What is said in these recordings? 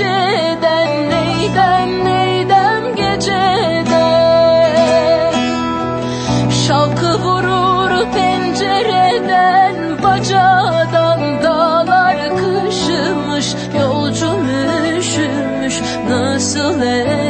geceden neyden neydem geceden? Şalkı vurur pencereden bacadan dağlar kışımış Yolcum nasıl edem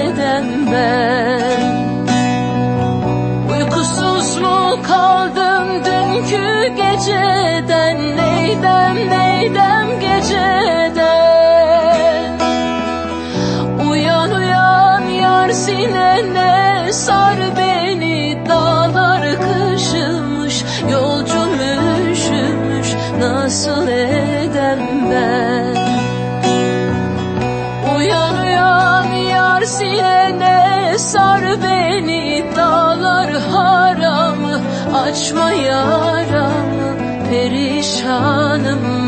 yar sinene sar beni Dağlar haramı açma yaramı Perişanım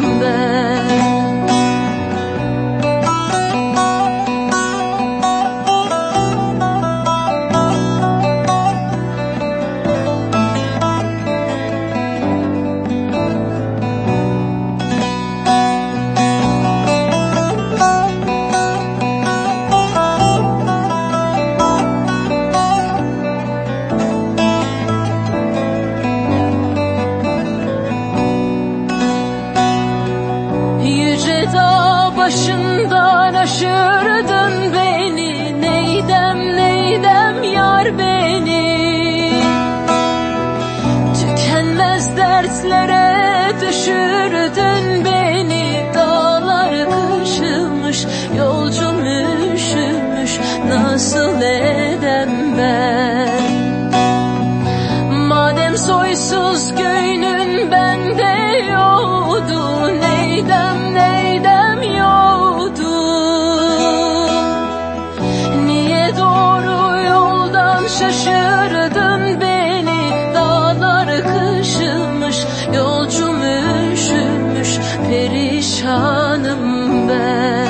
başından aşırdın beni. Neydem neydem yar beni? Tükenmez dertlere düşürdün beni. Dağlar kışımış yolcum üşümüş. Nasıl edem ben şaşırdın beni. Dağlar kışımış yolcum üşümüş Perişanım ben.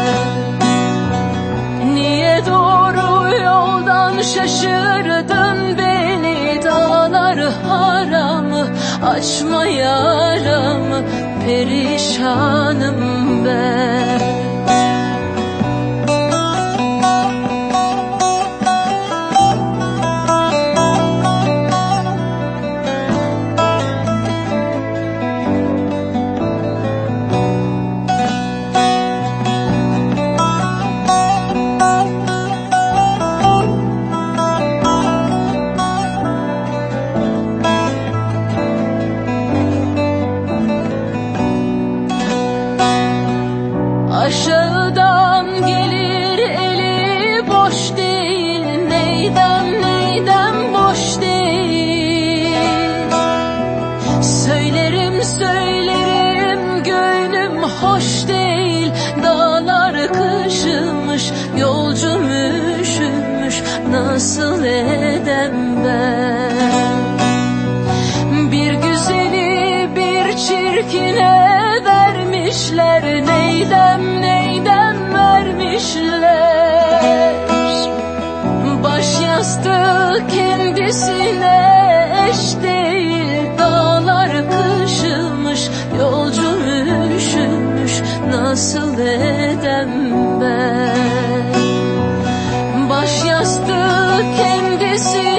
Niye doğru yoldan şaşırdın beni? Dağlar haramı açma yaramı Perişanım ben Neydem boş değil. Söylerim söylerim gönlüm hoş değil. Dağlar kışılmış yolcum Nasıl edem Nasıl edem ben? Baş yastığı kendisine